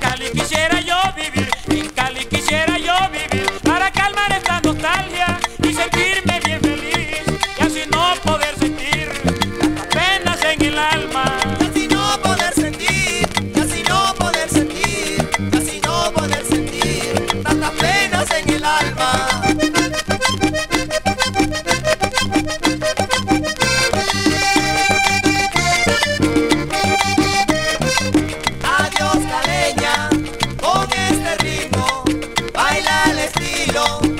Cali quisiera yo vivir, Cali quisiera yo vivir para calmar esta nostalgia y sentirme bien feliz, casi no poder sentir tantas penas en el alma. Casi no poder sentir, casi no poder sentir, casi no poder sentir tantas penas en el alma. Hello.